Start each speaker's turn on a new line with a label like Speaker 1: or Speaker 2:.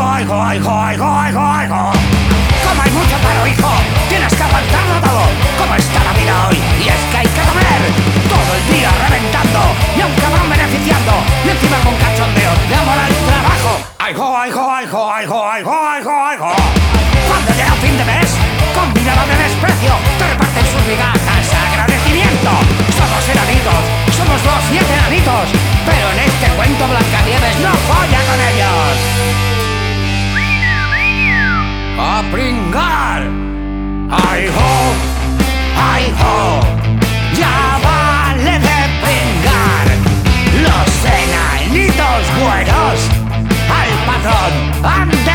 Speaker 1: Hijo, hijo, hijo, hijo, hijo, hijo. Como hay mucho paro, hijo, tienes que aguantarlo todo. ¿Cómo está la vida hoy? Y es que hay que comer. Todo el día reventando. Y a un cabrón beneficiando. Y encima con cachondeo de amor al trabajo. Hijo, hijo, hijo, hijo, hijo, pringar. I hope, I hope, ya vale de pringar. Los enanitos buenos al patrón han